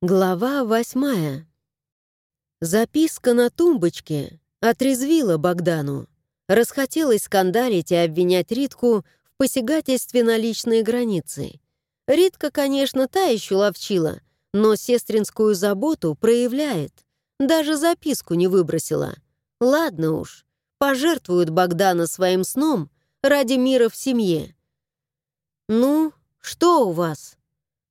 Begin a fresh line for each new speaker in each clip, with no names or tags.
Глава восьмая. Записка на тумбочке отрезвила Богдану. Расхотелось скандалить и обвинять Ритку в посягательстве на личные границы. Ритка, конечно, та еще ловчила, но сестринскую заботу проявляет. Даже записку не выбросила. Ладно уж, пожертвуют Богдана своим сном ради мира в семье. «Ну, что у вас?»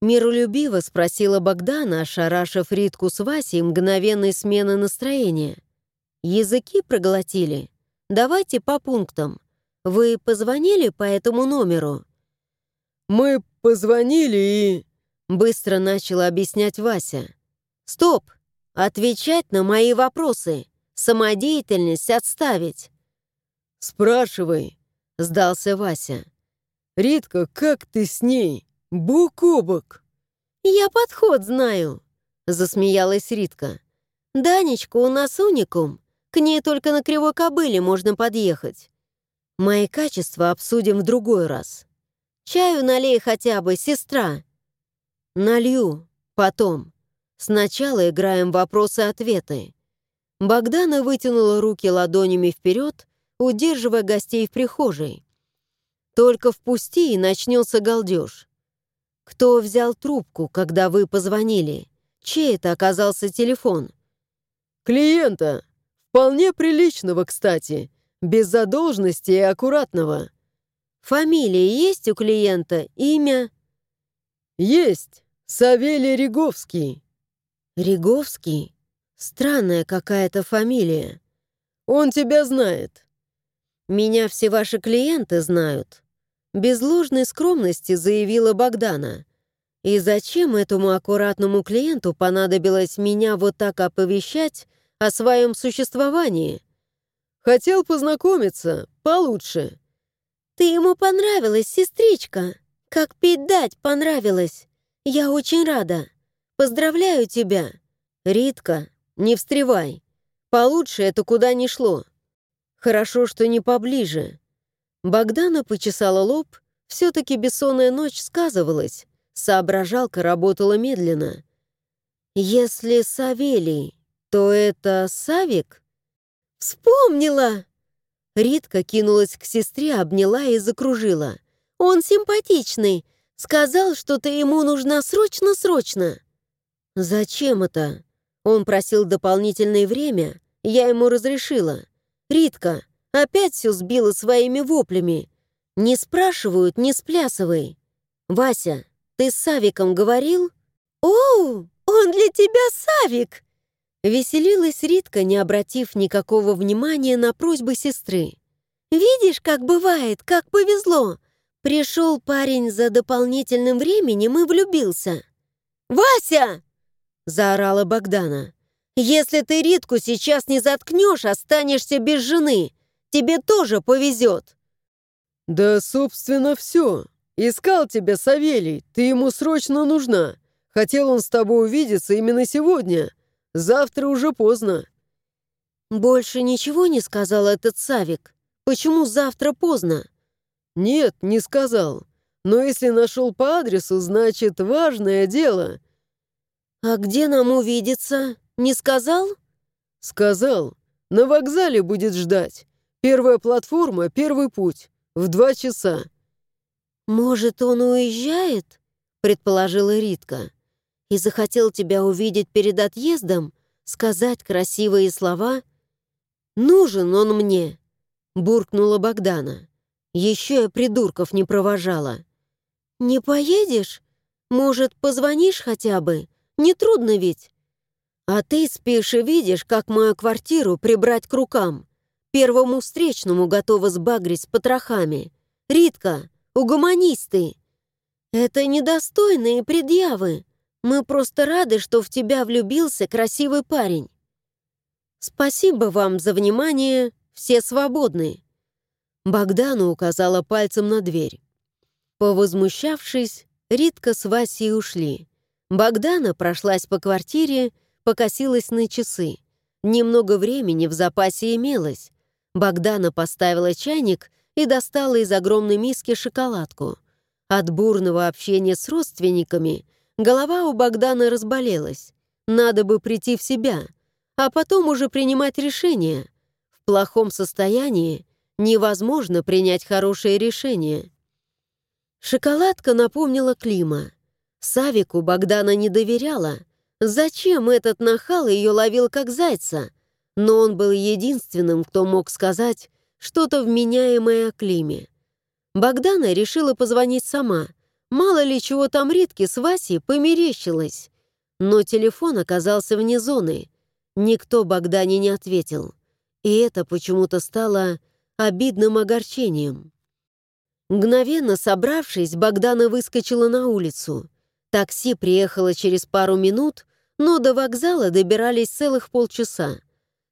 Миролюбиво спросила Богдана, ошарашив Ритку с Васей мгновенной смены настроения. «Языки проглотили? Давайте по пунктам. Вы позвонили по этому номеру?»
«Мы позвонили и...»
Быстро начала объяснять Вася. «Стоп! Отвечать на мои вопросы! Самодеятельность отставить!»
«Спрашивай», — сдался Вася. «Ритка, как ты с ней?» Бок о бок.
«Я подход знаю», — засмеялась Ритка. «Данечка у нас уникум. К ней только на кривой кобыле можно подъехать. Мои качества обсудим в другой раз. Чаю налей хотя бы, сестра». «Налью. Потом. Сначала играем вопросы-ответы». Богдана вытянула руки ладонями вперед, удерживая гостей в прихожей. «Только впусти, и начнется галдеж. Кто взял трубку, когда вы позвонили? Чей это оказался телефон?
Клиента. Вполне приличного, кстати. Без задолженности и аккуратного.
Фамилия есть у клиента? Имя?
Есть. Савелий Реговский.
Реговский? Странная какая-то фамилия.
Он тебя знает.
Меня все ваши клиенты знают. Без ложной скромности заявила Богдана. И зачем этому аккуратному клиенту понадобилось меня вот так оповещать о своем существовании?
Хотел познакомиться получше.
Ты ему понравилась, сестричка. Как пить дать понравилось. Я очень рада. Поздравляю тебя. Ритка, не встревай. Получше это куда ни шло. Хорошо, что не поближе. Богдана почесала лоб, все-таки бессонная ночь сказывалась, соображалка работала медленно. «Если Савелий, то это Савик?» «Вспомнила!» Ритка кинулась к сестре, обняла и закружила. «Он симпатичный. Сказал, что ты ему нужна срочно-срочно». «Зачем это?» Он просил дополнительное время, я ему разрешила. «Ритка, Опять все сбила своими воплями. Не спрашивают, не сплясывай. Вася, ты с Савиком говорил? О, он для тебя Савик! Веселилась Ритка, не обратив никакого внимания на просьбы сестры. «Видишь, как бывает, как повезло! Пришел парень за дополнительным временем и влюбился». «Вася!» — заорала Богдана. «Если ты Ритку сейчас не заткнешь, останешься без жены. Тебе тоже повезет!»
«Да, собственно, все. Искал тебя Савелий, ты ему срочно нужна. Хотел он с тобой увидеться именно сегодня. Завтра уже поздно».
«Больше ничего не сказал этот Савик? Почему завтра поздно?»
«Нет, не сказал. Но если нашел по адресу, значит, важное дело».
«А где нам увидеться? Не сказал?»
«Сказал. На вокзале будет ждать. Первая платформа, первый путь. В два часа».
«Может, он уезжает?» — предположила Ритка. «И захотел тебя увидеть перед отъездом, сказать красивые слова?» «Нужен он мне!» — буркнула Богдана. «Еще я придурков не провожала». «Не поедешь? Может, позвонишь хотя бы? Нетрудно ведь?» «А ты спишь и видишь, как мою квартиру прибрать к рукам. Первому встречному готова сбагрить с потрохами. Ритка, угомонись ты. Это недостойные предъявы. Мы просто рады, что в тебя влюбился красивый парень. Спасибо вам за внимание, все свободны. Богдану указала пальцем на дверь. Повозмущавшись, Ритка с Васей ушли. Богдана прошлась по квартире, покосилась на часы. Немного времени в запасе имелось. Богдана поставила чайник и достала из огромной миски шоколадку. От бурного общения с родственниками Голова у Богдана разболелась. Надо бы прийти в себя, а потом уже принимать решение. В плохом состоянии невозможно принять хорошее решение. Шоколадка напомнила Клима. Савику Богдана не доверяла. Зачем этот нахал ее ловил как зайца? Но он был единственным, кто мог сказать что-то вменяемое о Климе. Богдана решила позвонить сама. Мало ли чего там Ритке с Васей померещилось. Но телефон оказался вне зоны. Никто Богдане не ответил. И это почему-то стало обидным огорчением. Мгновенно собравшись, Богдана выскочила на улицу. Такси приехало через пару минут, но до вокзала добирались целых полчаса.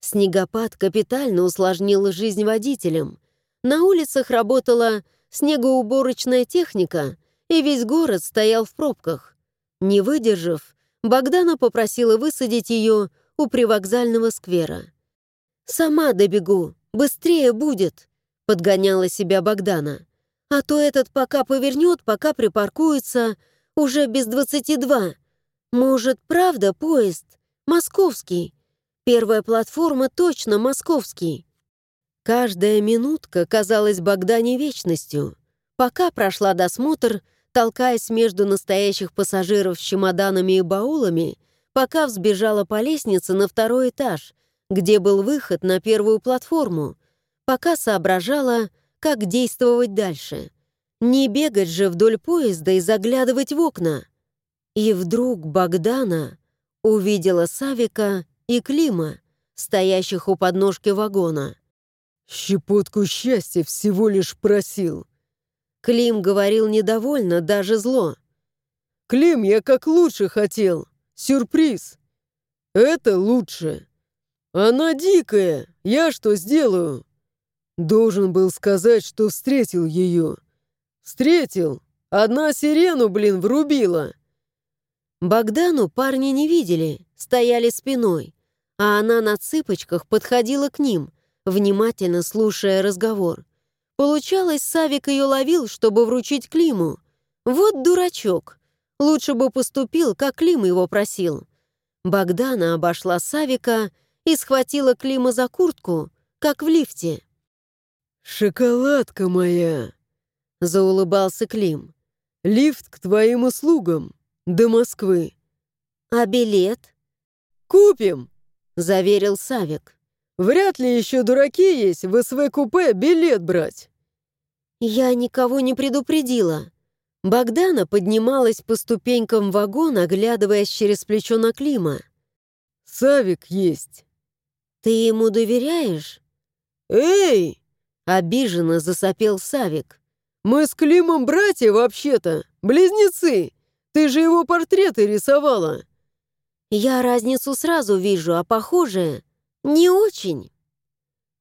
Снегопад капитально усложнил жизнь водителям. На улицах работала снегоуборочная техника, и весь город стоял в пробках. Не выдержав, Богдана попросила высадить ее у привокзального сквера. «Сама добегу, быстрее будет», — подгоняла себя Богдана. А то этот пока повернет, пока припаркуется, уже без двадцати два. Может, правда поезд? Московский. Первая платформа точно московский. Каждая минутка казалась Богдане вечностью. Пока прошла досмотр, толкаясь между настоящих пассажиров с чемоданами и баулами, пока взбежала по лестнице на второй этаж, где был выход на первую платформу, пока соображала, как действовать дальше. Не бегать же вдоль поезда и заглядывать в окна. И вдруг Богдана увидела Савика и Клима, стоящих у подножки вагона.
«Щепотку счастья всего лишь просил».
Клим говорил недовольно, даже зло.
«Клим, я как лучше хотел. Сюрприз. Это лучше. Она дикая. Я что сделаю?» Должен был сказать, что встретил ее. Встретил. Одна сирену, блин, врубила.
Богдану парни не видели, стояли спиной, а она на цыпочках подходила к ним, внимательно слушая разговор. Получалось, Савик ее ловил, чтобы вручить Климу. Вот дурачок. Лучше бы поступил, как Клим его просил. Богдана обошла Савика и схватила Клима за куртку, как в лифте.
«Шоколадка моя!» — заулыбался Клим. «Лифт к твоим услугам. До Москвы».
«А билет?»
«Купим!»
— заверил Савик.
«Вряд ли еще дураки есть в СВ-купе билет брать».
Я никого не предупредила. Богдана поднималась по ступенькам вагона, оглядываясь через плечо на Клима.
«Савик есть».
«Ты ему доверяешь?»
«Эй!»
Обиженно засопел Савик.
«Мы с Климом братья вообще-то, близнецы. Ты же его портреты рисовала».
«Я разницу сразу вижу, а похожее не очень».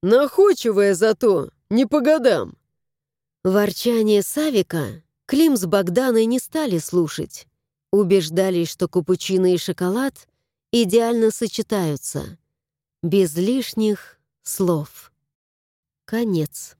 «Находчивая зато, не по годам».
Ворчание Савика Клим с Богданой не стали слушать. Убеждались, что капучино и шоколад идеально сочетаются. Без лишних слов. Конец.